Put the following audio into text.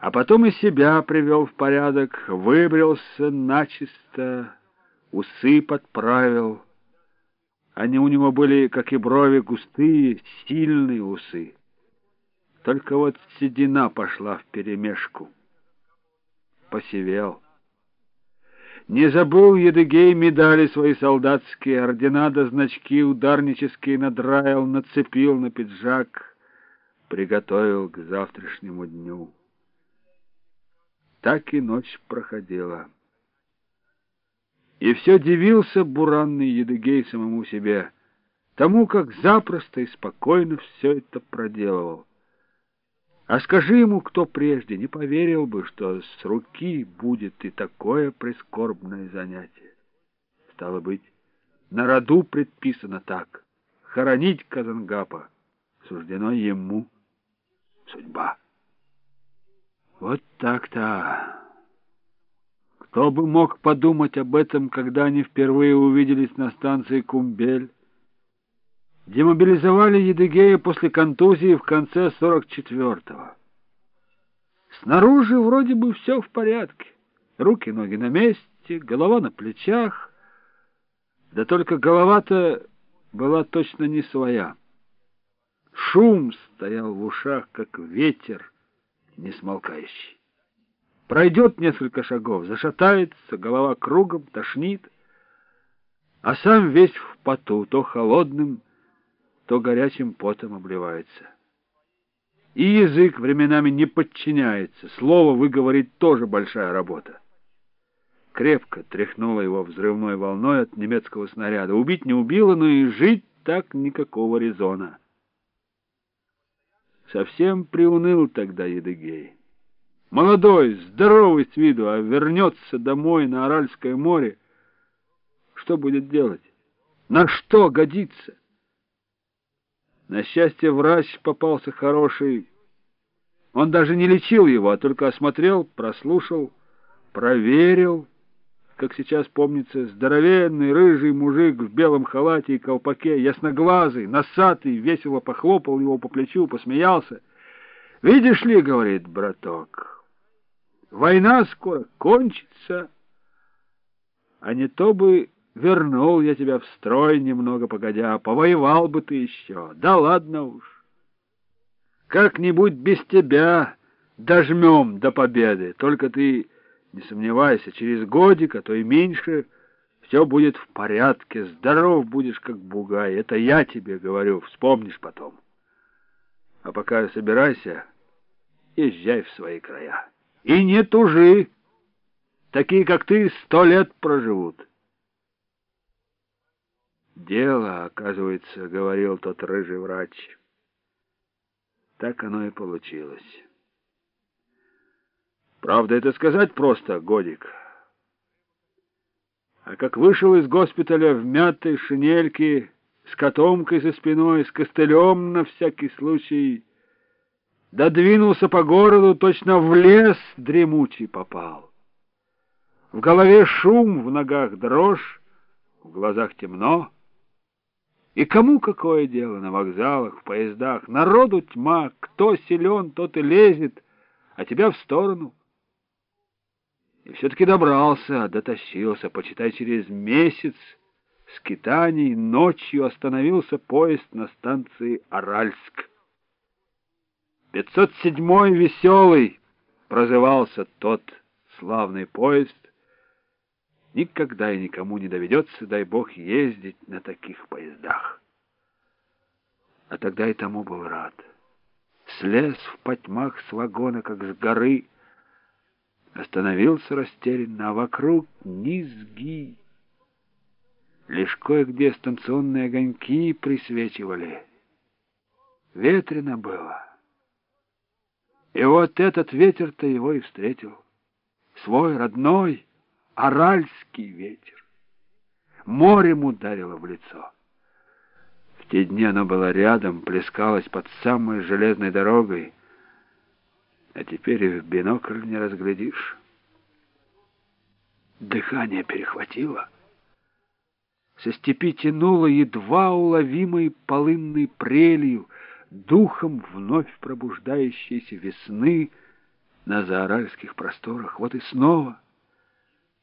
А потом и себя привел в порядок, выбрился начисто, усы подправил. Они у него были, как и брови, густые, сильные усы. Только вот седина пошла вперемешку. Посевел. Не забыл Едыгей медали свои солдатские, ордена да значки ударнические надраил, нацепил на пиджак, приготовил к завтрашнему дню. Так и ночь проходила. И все дивился буранный Едыгей самому себе, тому, как запросто и спокойно все это проделывал. А скажи ему, кто прежде, не поверил бы, что с руки будет и такое прискорбное занятие. Стало быть, на роду предписано так — хоронить Казангапа суждено ему судьба. Вот так-то. Кто бы мог подумать об этом, когда они впервые увиделись на станции Кумбель? демобилизовали Едыгея после контузии в конце 44-го. Снаружи вроде бы все в порядке. Руки, ноги на месте, голова на плечах. Да только голова-то была точно не своя. Шум стоял в ушах, как ветер, не смолкающий. Пройдет несколько шагов, зашатается, голова кругом, тошнит, а сам весь в поту, то холодным, то горячим потом обливается. И язык временами не подчиняется, слово выговорить тоже большая работа. Крепко тряхнуло его взрывной волной от немецкого снаряда. Убить не убило, но и жить так никакого резона. Совсем приуныл тогда Едыгей. Молодой, здоровый с виду, а вернется домой на Аральское море. Что будет делать? На что годится? На счастье, врач попался хороший. Он даже не лечил его, а только осмотрел, прослушал, проверил. Как сейчас помнится, здоровенный рыжий мужик в белом халате и колпаке, ясноглазый, носатый, весело похлопал его по плечу, посмеялся. «Видишь ли, — говорит браток, — война скоро кончится, а не то бы Вернул я тебя в строй немного погодя, повоевал бы ты еще. Да ладно уж. Как-нибудь без тебя дожмем до победы. Только ты не сомневайся, через годик, а то и меньше, все будет в порядке, здоров будешь, как бугай. Это я тебе говорю, вспомнишь потом. А пока собирайся, езжай в свои края. И не тужи. Такие, как ты, сто лет проживут. Дело, оказывается, говорил тот рыжий врач. Так оно и получилось. Правда, это сказать просто, годик. А как вышел из госпиталя в мятой шинельке, с котомкой за спиной, с костылем на всякий случай, додвинулся по городу, точно в лес дремучий попал. В голове шум, в ногах дрожь, в глазах темно. И кому какое дело на вокзалах, в поездах? Народу тьма, кто силен, тот и лезет, а тебя в сторону. И все-таки добрался, дотащился, почитай, через месяц скитаний ночью остановился поезд на станции Аральск. Пятьсот седьмой веселый прозывался тот славный поезд, Никогда и никому не доведется, дай бог, ездить на таких поездах. А тогда и тому был рад. Слез в потьмах с вагона, как с горы, остановился растерянно, а вокруг низги. Лишь кое-где станционные огоньки присвечивали. Ветрено было. И вот этот ветер-то его и встретил. Свой, родной, аральский ветер. Морем ударило в лицо. В те дни оно было рядом, плескалось под самой железной дорогой, а теперь и в бинокль не разглядишь. Дыхание перехватило. Со степи тянуло едва уловимой полынной прелью, духом вновь пробуждающейся весны, на заоральских просторах. Вот и снова